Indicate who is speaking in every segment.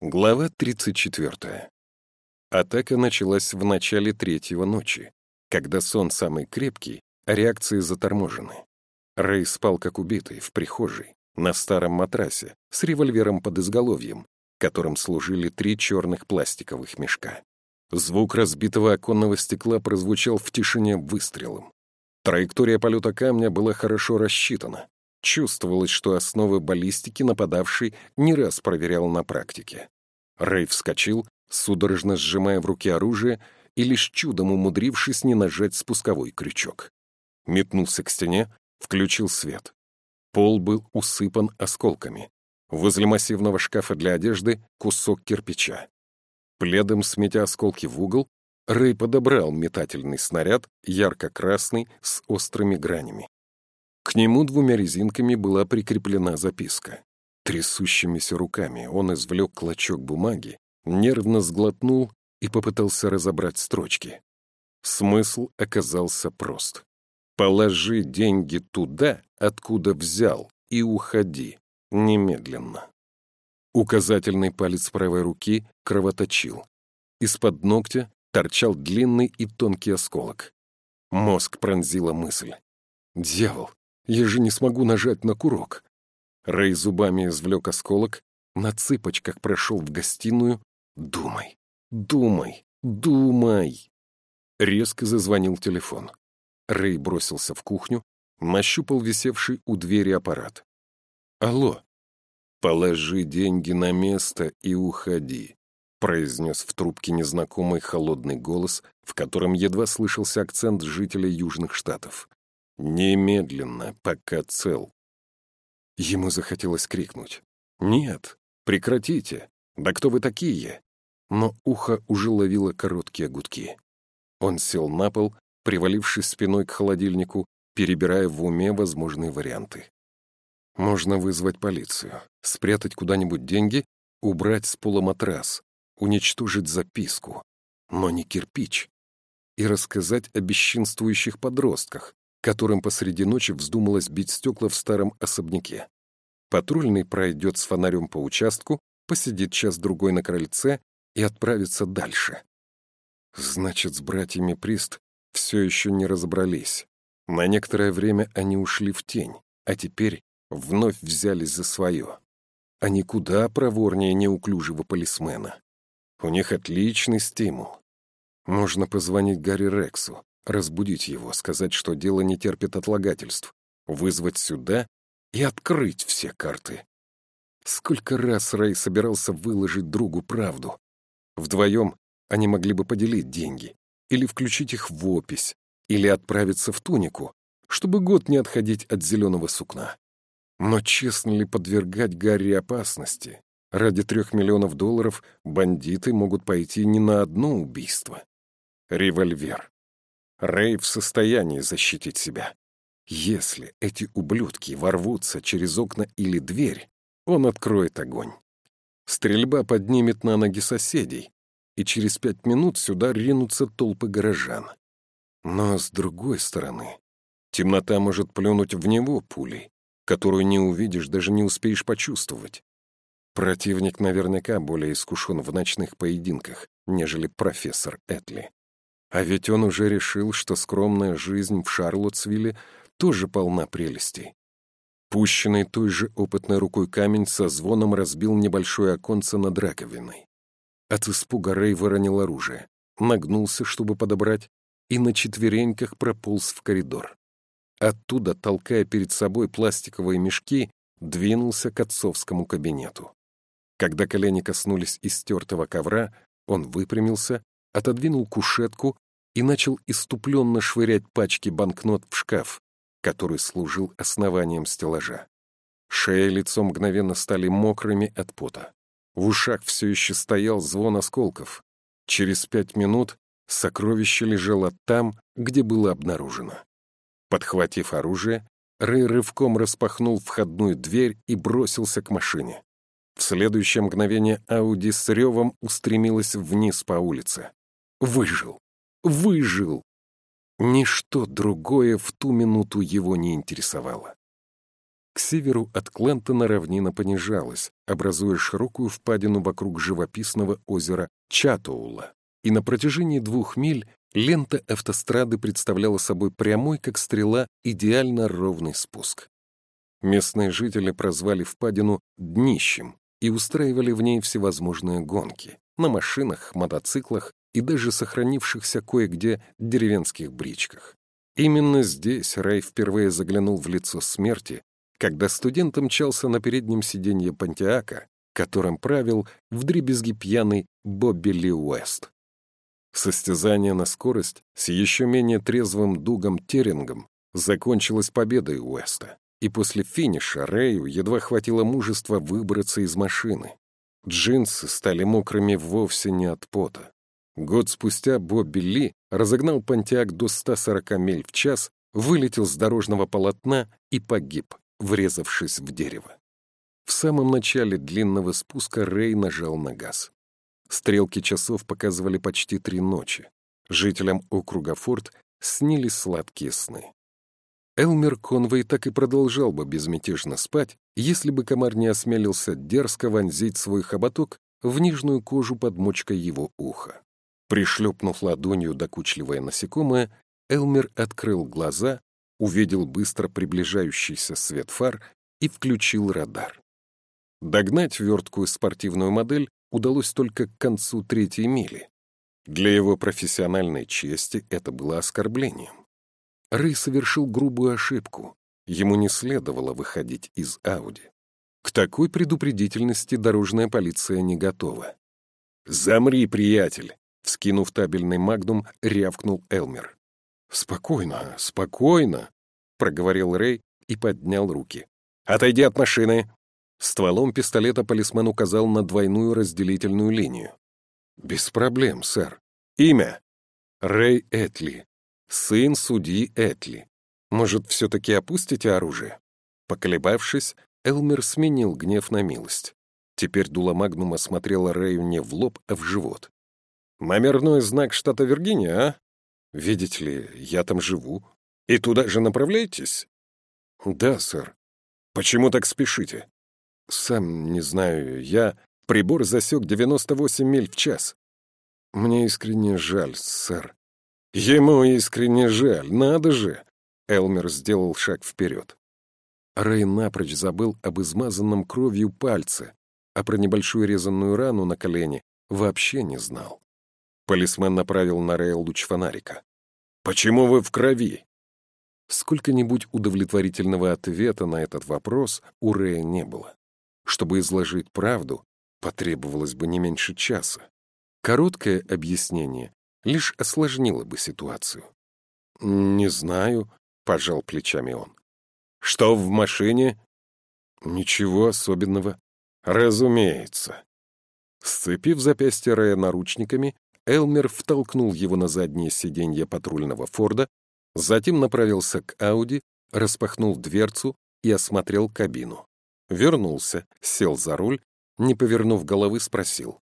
Speaker 1: Глава 34. Атака началась в начале третьего ночи, когда сон самый крепкий, а реакции заторможены. Рэй спал как убитый в прихожей, на старом матрасе, с револьвером под изголовьем, которым служили три черных пластиковых мешка. Звук разбитого оконного стекла прозвучал в тишине выстрелом. Траектория полета камня была хорошо рассчитана. Чувствовалось, что основы баллистики нападавший не раз проверял на практике. Рэй вскочил, судорожно сжимая в руке оружие и лишь чудом умудрившись не нажать спусковой крючок. Метнулся к стене, включил свет. Пол был усыпан осколками. Возле массивного шкафа для одежды кусок кирпича. Пледом сметя осколки в угол, Рэй подобрал метательный снаряд, ярко-красный, с острыми гранями. К нему двумя резинками была прикреплена записка. Трясущимися руками он извлек клочок бумаги, нервно сглотнул и попытался разобрать строчки. Смысл оказался прост. «Положи деньги туда, откуда взял, и уходи. Немедленно». Указательный палец правой руки кровоточил. Из-под ногтя торчал длинный и тонкий осколок. Мозг пронзила мысль. «Дьявол, я же не смогу нажать на курок». Рэй зубами извлек осколок, на цыпочках прошел в гостиную. «Думай, думай, думай!» Резко зазвонил телефон. Рэй бросился в кухню, нащупал висевший у двери аппарат. «Алло!» «Положи деньги на место и уходи», — произнес в трубке незнакомый холодный голос, в котором едва слышался акцент жителя Южных Штатов. «Немедленно, пока цел». Ему захотелось крикнуть. «Нет, прекратите! Да кто вы такие?» Но ухо уже ловило короткие гудки. Он сел на пол, привалившись спиной к холодильнику, перебирая в уме возможные варианты. Можно вызвать полицию, спрятать куда-нибудь деньги, убрать с пола матрас, уничтожить записку, но не кирпич, и рассказать о бесчинствующих подростках, которым посреди ночи вздумалось бить стекла в старом особняке. Патрульный пройдет с фонарем по участку, посидит час-другой на крыльце и отправится дальше. Значит, с братьями Прист все еще не разобрались. На некоторое время они ушли в тень, а теперь вновь взялись за свое. Они куда проворнее неуклюжего полисмена. У них отличный стимул. Можно позвонить Гарри Рексу, разбудить его, сказать, что дело не терпит отлагательств, вызвать сюда и открыть все карты. Сколько раз Рэй собирался выложить другу правду. Вдвоем они могли бы поделить деньги, или включить их в опись, или отправиться в тунику, чтобы год не отходить от зеленого сукна. Но честно ли подвергать Гарри опасности? Ради трех миллионов долларов бандиты могут пойти не на одно убийство. Револьвер. Рэй в состоянии защитить себя. Если эти ублюдки ворвутся через окна или дверь, он откроет огонь. Стрельба поднимет на ноги соседей, и через пять минут сюда ринутся толпы горожан. Но с другой стороны, темнота может плюнуть в него пулей, которую не увидишь, даже не успеешь почувствовать. Противник наверняка более искушен в ночных поединках, нежели профессор Этли. А ведь он уже решил, что скромная жизнь в Шарлоттсвилле тоже полна прелестей. Пущенный той же опытной рукой камень со звоном разбил небольшое оконце над раковиной. От испуга Рэй выронил оружие, нагнулся, чтобы подобрать, и на четвереньках прополз в коридор. Оттуда, толкая перед собой пластиковые мешки, двинулся к отцовскому кабинету. Когда колени коснулись истертого ковра, он выпрямился, отодвинул кушетку и начал иступленно швырять пачки банкнот в шкаф, который служил основанием стеллажа. Шея и лицо мгновенно стали мокрыми от пота. В ушах все еще стоял звон осколков. Через пять минут сокровище лежало там, где было обнаружено. Подхватив оружие, Рэй рывком распахнул входную дверь и бросился к машине. В следующее мгновение Ауди с ревом устремилась вниз по улице. Выжил! Выжил! Ничто другое в ту минуту его не интересовало. К северу от Клентона равнина понижалась, образуя широкую впадину вокруг живописного озера Чатоула. И на протяжении двух миль лента автострады представляла собой прямой, как стрела, идеально ровный спуск. Местные жители прозвали впадину «днищем» и устраивали в ней всевозможные гонки на машинах, мотоциклах и даже сохранившихся кое-где деревенских бричках. Именно здесь Рай впервые заглянул в лицо смерти, когда студент мчался на переднем сиденье Пантиака, которым правил вдребезги пьяный Бобби Ли Уэст. Состязание на скорость с еще менее трезвым Дугом Терингом закончилось победой Уэста и после финиша Рэю едва хватило мужества выбраться из машины. Джинсы стали мокрыми вовсе не от пота. Год спустя Бобби Ли разогнал Понтиак до 140 миль в час, вылетел с дорожного полотна и погиб, врезавшись в дерево. В самом начале длинного спуска Рэй нажал на газ. Стрелки часов показывали почти три ночи. Жителям округа Форт снились сладкие сны. Элмер Конвей так и продолжал бы безмятежно спать, если бы комар не осмелился дерзко вонзить свой хоботок в нижнюю кожу под мочкой его уха. Пришлепнув ладонью докучливое насекомое, Элмер открыл глаза, увидел быстро приближающийся свет фар и включил радар. Догнать верткую спортивную модель удалось только к концу третьей мили. Для его профессиональной чести это было оскорблением. Рэй совершил грубую ошибку. Ему не следовало выходить из Ауди. К такой предупредительности дорожная полиция не готова. «Замри, приятель!» — вскинув табельный магнум, рявкнул Элмер. «Спокойно, спокойно!» — проговорил Рэй и поднял руки. «Отойди от машины!» Стволом пистолета полисмен указал на двойную разделительную линию. «Без проблем, сэр. Имя?» «Рэй Этли, сын судьи Этли. Может, все-таки опустите оружие?» Поколебавшись, Элмер сменил гнев на милость. Теперь дуло Магнума смотрела Рэю не в лоб, а в живот. «Номерной знак штата Виргиния, а? Видите ли, я там живу. И туда же направляетесь?» «Да, сэр. Почему так спешите?» «Сам не знаю. Я...» Прибор засек 98 миль в час. Мне искренне жаль, сэр. Ему искренне жаль, надо же. Элмер сделал шаг вперед. Рэй напрочь забыл об измазанном кровью пальце, а про небольшую резанную рану на колене вообще не знал. Полисмен направил на Рэя луч фонарика. «Почему вы в крови?» Сколько-нибудь удовлетворительного ответа на этот вопрос у Рэя не было. Чтобы изложить правду, потребовалось бы не меньше часа. Короткое объяснение лишь осложнило бы ситуацию. «Не знаю», — пожал плечами он. «Что в машине?» «Ничего особенного». «Разумеется». Сцепив запястье Рэя наручниками, Элмер втолкнул его на заднее сиденье патрульного Форда, затем направился к Ауди, распахнул дверцу и осмотрел кабину. Вернулся, сел за руль, не повернув головы, спросил.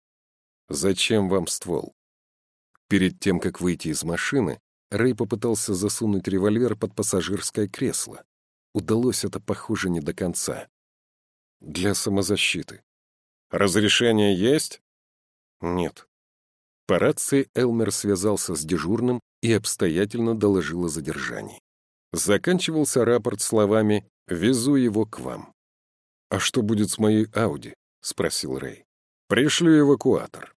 Speaker 1: «Зачем вам ствол?» Перед тем, как выйти из машины, Рэй попытался засунуть револьвер под пассажирское кресло. Удалось это, похоже, не до конца. Для самозащиты. «Разрешение есть?» «Нет». По рации Элмер связался с дежурным и обстоятельно доложил о задержании. Заканчивался рапорт словами «Везу его к вам». «А что будет с моей Ауди?» — спросил Рэй. «Пришлю эвакуатор».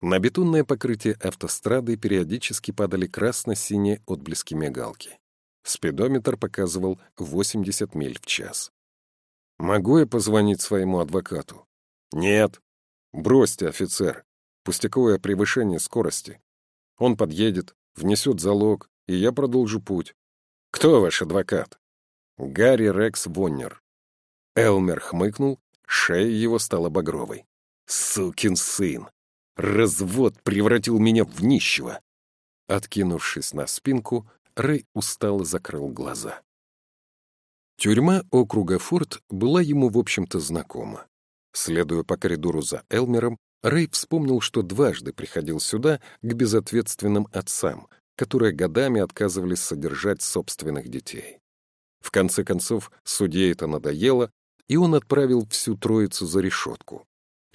Speaker 1: На бетонное покрытие автострады периодически падали красно-синие отблески мигалки. Спидометр показывал 80 миль в час. «Могу я позвонить своему адвокату?» «Нет». «Бросьте, офицер. Пустяковое превышение скорости. Он подъедет, внесет залог, и я продолжу путь. Кто ваш адвокат?» «Гарри Рекс Воннер». Элмер хмыкнул, шея его стала багровой. «Сукин сын! Развод превратил меня в нищего!» Откинувшись на спинку, Рэй устало закрыл глаза. Тюрьма округа Форт была ему, в общем-то, знакома. Следуя по коридору за Элмером, Рэй вспомнил, что дважды приходил сюда к безответственным отцам, которые годами отказывались содержать собственных детей. В конце концов, судье это надоело, и он отправил всю троицу за решетку.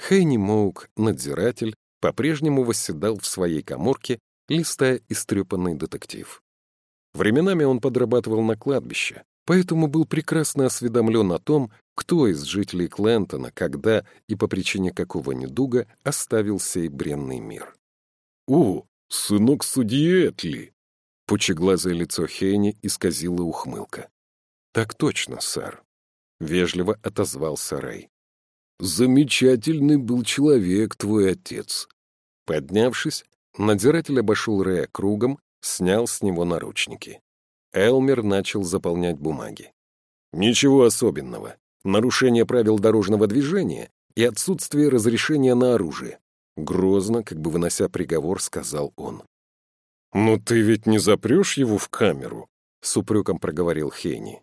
Speaker 1: Хейни Моук, надзиратель, по-прежнему восседал в своей коморке, листая истрепанный детектив. Временами он подрабатывал на кладбище, поэтому был прекрасно осведомлен о том, кто из жителей Клентона, когда и по причине какого недуга оставил сей бренный мир. «О, сынок судьи Этли!» Пучеглазое лицо Хейни исказило ухмылка. «Так точно, сэр», — вежливо отозвался Рэй. «Замечательный был человек твой отец». Поднявшись, надзиратель обошел Рэя кругом, снял с него наручники. Элмер начал заполнять бумаги. «Ничего особенного. Нарушение правил дорожного движения и отсутствие разрешения на оружие. Грозно, как бы вынося приговор, сказал он. «Но ты ведь не запрешь его в камеру?» — с упреком проговорил Хейни.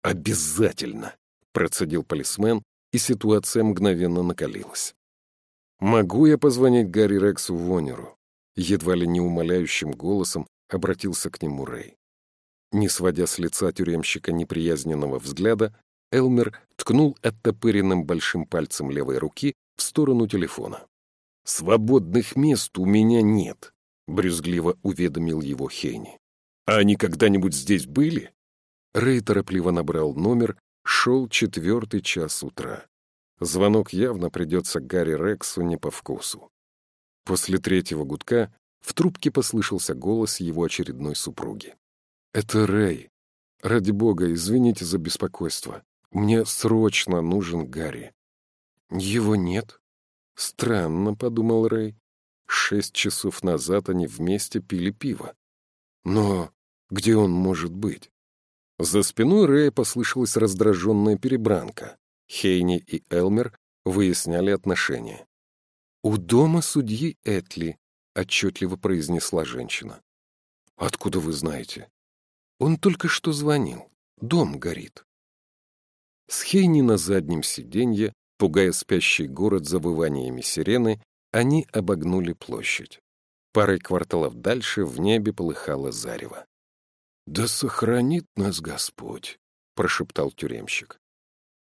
Speaker 1: «Обязательно!» — процедил полисмен, и ситуация мгновенно накалилась. «Могу я позвонить Гарри Рексу Вонеру?» Едва ли не умоляющим голосом обратился к нему Рэй. Не сводя с лица тюремщика неприязненного взгляда, Элмер ткнул оттопыренным большим пальцем левой руки в сторону телефона. «Свободных мест у меня нет», — брюзгливо уведомил его Хейни. «А они когда-нибудь здесь были?» Рэй торопливо набрал номер, шел четвертый час утра. Звонок явно придется Гарри Рексу не по вкусу. После третьего гудка в трубке послышался голос его очередной супруги. «Это Рэй. Ради бога, извините за беспокойство. Мне срочно нужен Гарри». «Его нет?» «Странно», — подумал Рэй. Шесть часов назад они вместе пили пиво. Но где он может быть? За спиной Рэя послышалась раздраженная перебранка. Хейни и Элмер выясняли отношения. «У дома судьи Этли», — отчетливо произнесла женщина. «Откуда вы знаете?» «Он только что звонил. Дом горит». С Хейни на заднем сиденье Пугая спящий город завываниями сирены, они обогнули площадь. Парой кварталов дальше в небе полыхало зарево. «Да сохранит нас Господь!» — прошептал тюремщик.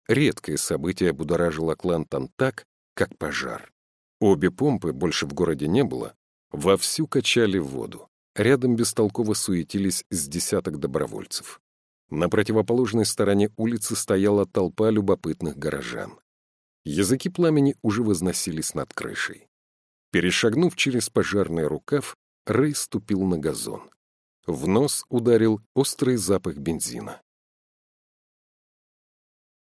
Speaker 1: Редкое событие будоражило Клантон так, как пожар. Обе помпы больше в городе не было, вовсю качали воду. Рядом бестолково суетились с десяток добровольцев. На противоположной стороне улицы стояла толпа любопытных горожан. Языки пламени уже возносились над крышей. Перешагнув через пожарный рукав, Рэй ступил на газон. В нос ударил острый запах бензина.